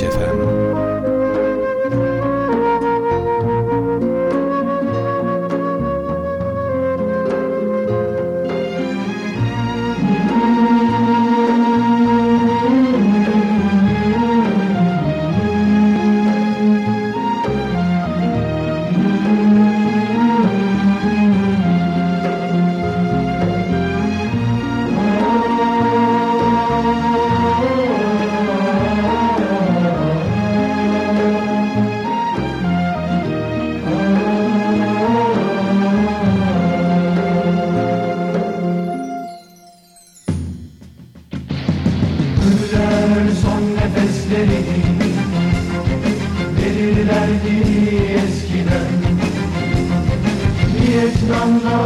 93.3 Vietnam'da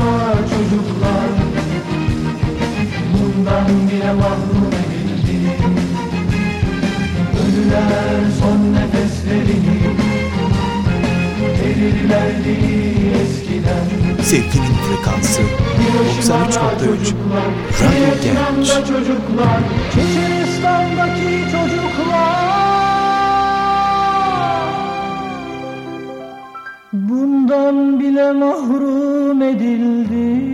çocuklar. Bundan bile mahrum edildi Ölüler son nefeslerini Verirlerdi eskiden. Sevginin frekansı 93.3 Radyo Genç. Çeçenistan'daki çocuklar. Huzurundan bile mahrum edildi.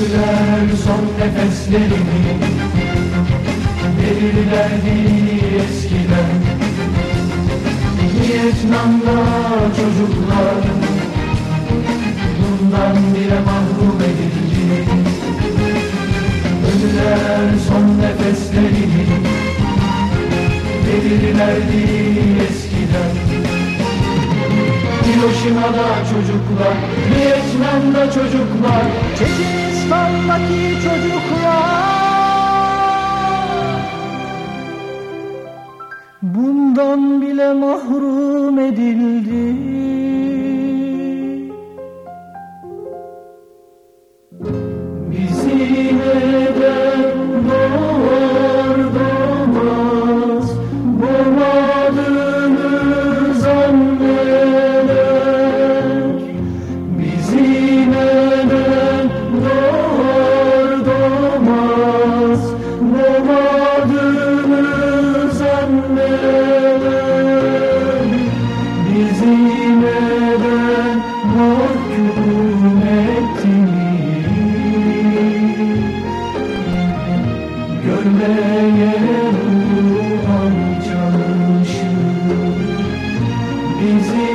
Sürer son nefeslerini Verirlerdi eskiden. Vietnam'da çocuklar. Bundan bile mahrum edildi. Ölüler son nefeslerini Verirlerdi eskiden. Hiroşima'da çocuklar, Vietnam'da çocuklar, Çeçenistan'daki çocuklar. Bundan bile mahrum edildi. Ölmeye ruhan çalışır Bizi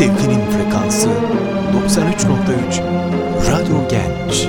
Sevginin frekansı 93.3 Radyo Genç.